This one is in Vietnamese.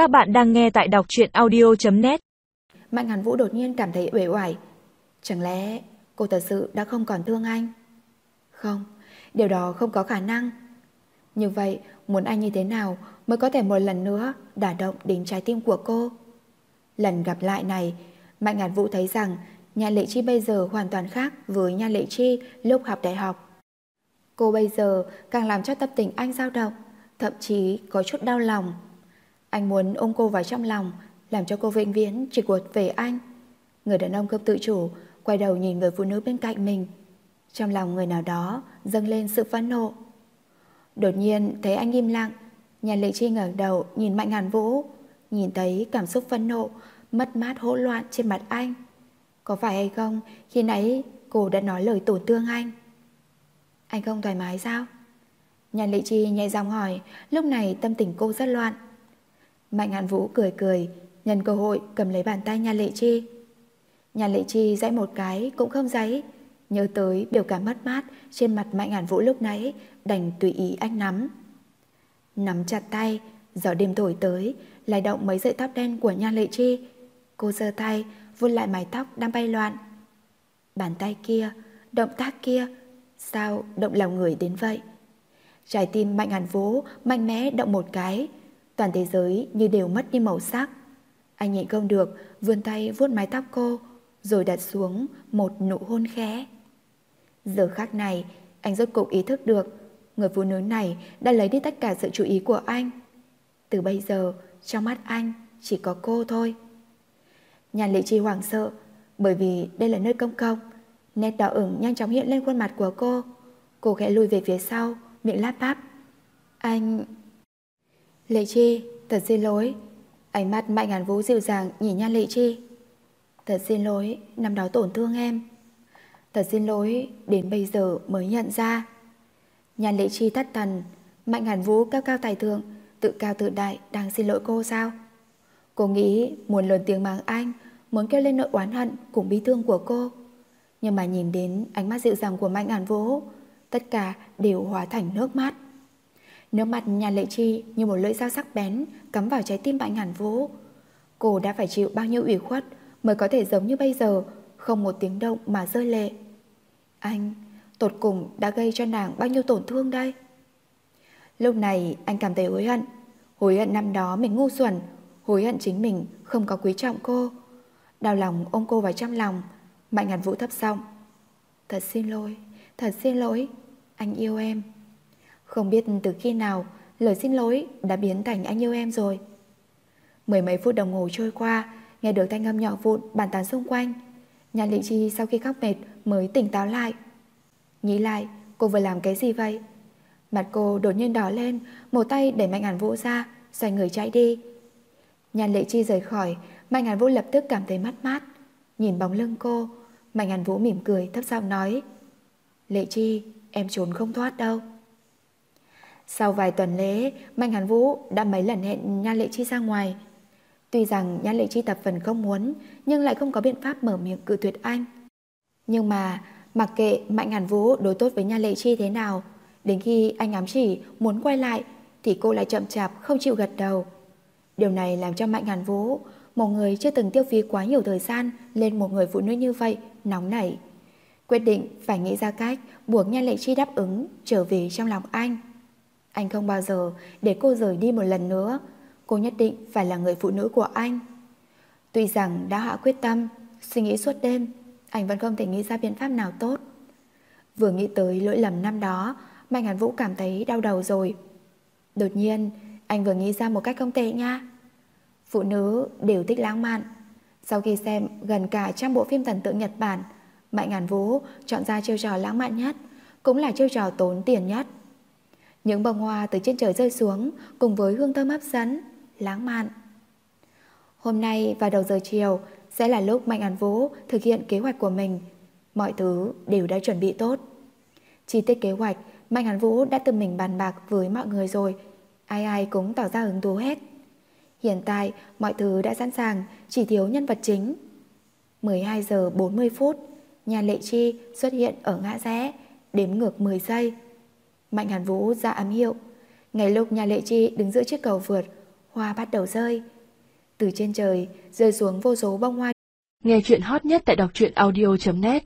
Các bạn đang nghe tại đọc truyện audio.net Mạnh Hàn Vũ đột nhiên cảm thấy uể oải. Chẳng lẽ cô thật sự đã không còn thương anh? Không, điều đó không có khả năng. Như vậy, muốn anh như thế nào mới có thể một lần nữa đả động đến trái tim của cô? Lần gặp lại này, Mạnh Hàn Vũ thấy rằng nhà lệ chi bây giờ hoàn toàn khác với nhà lệ chi lúc học đại học. Cô bây giờ càng làm cho tâm tình anh dao động, thậm chí có chút đau lòng. Anh muốn ôm cô vào trong lòng, làm cho cô vĩnh viễn chỉ cuộc về anh. Người đàn ông không tự chủ, quay đầu nhìn người phụ nữ bên cạnh mình. Trong lòng người nào đó dâng lên sự phẫn nộ. Đột nhiên thấy anh im lặng, nhà lệ chi ngẩng đầu nhìn Mạnh Hàn Vũ, nhìn thấy cảm xúc phẫn nộ, mất mát hỗn loạn trên mặt anh. Có phải hay không khi nãy cô đã nói lời tổn thương anh? Anh không thoải mái sao? Nhà lệ chi nhẹ giọng hỏi, lúc này tâm tình cô rất loạn. Mạnh Hàn Vũ cười cười, nhân cơ hội cầm lấy bàn tay Nhan lệ chi. Nhan lệ chi dãy một cái cũng không dãy, nhớ tới biểu cảm mất mát trên mặt Mạnh Hàn Vũ lúc nãy, đành tùy ý anh nắm. Nắm chặt tay, gió đêm thổi tới, lay động mấy sợi tóc đen của Nhan lệ chi. Cô giơ tay, vuốt lại mái tóc đang bay loạn. Bàn tay kia, động tác kia, sao động lòng người đến vậy? Trái tim Mạnh Hàn Vũ mạnh mẽ động một cái, toàn thế giới như đều mất đi màu sắc. Anh nhịn không được, vươn tay vuốt mái tóc cô, rồi đặt xuống một nụ hôn khẽ. Giờ khác này, anh rốt cục ý thức được, người phụ nữ này đã lấy đi tất cả sự chú ý của anh. Từ bây giờ, trong mắt anh chỉ có cô thôi. Nhàn lệ chi hoảng sợ, bởi vì đây là nơi công cộng. Nét đỏ ửng nhanh chóng hiện lên khuôn mặt của cô. Cô khẽ lùi về phía sau, miệng láp bắp. Anh... Lệ Chi, thật xin lỗi. Ánh mắt Mạnh Hàn Vũ dịu dàng nhìn Nhan Lệ Chi. Thật xin lỗi, năm đó tổn thương em. Thật xin lỗi, đến bây giờ mới nhận ra. Nhan Lệ Chi thất thần, Mạnh Hàn Vũ cao cao tài thượng, tự cao tự đại đang xin lỗi cô sao? Cô nghĩ muốn lớn tiếng mắng anh, muốn kêu lên nỗi oán hận cùng bi thương của cô. Nhưng mà nhìn đến ánh mắt dịu dàng của Mạnh Hàn Vũ, tất cả đều hóa thành nước mắt. Nước mặt nhà lệ chi như một lưỡi dao sắc bén cắm vào trái tim bạn ngàn Vũ. Cô đã phải chịu bao nhiêu ủy khuất mới có thể giống như bây giờ, không một tiếng động mà rơi lệ. Anh, tột cùng đã gây cho nàng bao nhiêu tổn thương đây? Lúc này anh cảm thấy hối hận. Hối hận năm đó mình ngu xuẩn, hối hận chính mình không có quý trọng cô. Đau lòng ôm cô vào trong lòng, Mạnh ngàn Vũ thấp giọng. Thật xin lỗi, thật xin lỗi, anh yêu em. Không biết từ khi nào lời xin lỗi đã biến thành anh yêu em rồi. Mười mấy phút đồng hồ trôi qua, nghe được thanh âm nhỏ vụn bàn tán xung quanh. Nhà Lị Chi sau khi khóc mệt mới tỉnh táo lại. Nghĩ lại, cô vừa làm cái gì vậy? Mặt cô đột nhiên đỏ lên, một tay đẩy Mạnh Hàn Vũ ra, xoay người chạy đi. Nhan Lệ Chi rời khỏi, Mạnh Hàn Vũ lập tức cảm thấy mát mát. Nhìn bóng lưng cô, Mạnh Hàn Vũ mỉm cười thấp giọng nói Lệ Chi, em trốn không thoát đâu. Sau vài tuần lễ, Mạnh Hàn Vũ đã mấy lần hẹn Nhan Lệ Chi ra ngoài. Tuy rằng Nhan Lệ Chi tập phần không muốn, nhưng lại không có biện pháp mở miệng cự tuyệt anh. Nhưng mà, mặc kệ Mạnh Hàn Vũ đối tốt với Nhan Lệ Chi thế nào, đến khi anh ám chỉ muốn quay lại, thì cô lại chậm chạp không chịu gật đầu. Điều này làm cho Mạnh Hàn Vũ, một người chưa từng tiêu phí quá nhiều thời gian lên một người phụ nữ như vậy, nóng nảy. Quyết định phải nghĩ ra cách buộc Nhan Lệ Chi đáp ứng trở về trong lòng anh. Anh không bao giờ để cô rời đi một lần nữa. Cô nhất định phải là người phụ nữ của anh. Tuy rằng đã hạ quyết tâm, suy nghĩ suốt đêm, anh vẫn không thể nghĩ ra biện pháp nào tốt. Vừa nghĩ tới lỗi lầm năm đó, Mạnh Hàn Vũ cảm thấy đau đầu rồi. Đột nhiên, anh vừa nghĩ ra một cách không tệ nha. Phụ nữ đều thích lãng mạn. Sau khi xem gần cả trăm bộ phim thần tượng Nhật Bản, Mạnh Hàn Vũ chọn ra chiêu trò lãng mạn nhất, cũng là chiêu trò tốn tiền nhất. Những bông hoa từ trên trời rơi xuống cùng với hương thơm hấp dẫn, lãng mạn. Hôm nay vào đầu giờ chiều sẽ là lúc Mạnh An Vũ thực hiện kế hoạch của mình. Mọi thứ đều đã chuẩn bị tốt. Chi tiết kế hoạch, Mạnh An Vũ đã tự mình bàn bạc với mọi người rồi. Ai ai cũng tỏ ra hứng thú hết. Hiện tại, mọi thứ đã sẵn sàng, chỉ thiếu nhân vật chính. 12 giờ 40 phút, nhà Lệ Chi xuất hiện ở ngã rẽ, đếm ngược 10 giây. Mạnh Hàn Vũ ra ám hiệu. Ngay lúc nhà Lệ Chi đứng giữa chiếc cầu vượt, hoa bắt đầu rơi. Từ trên trời rơi xuống vô số bông hoa. Nghe chuyện hot nhất tại đọc truyện audio.net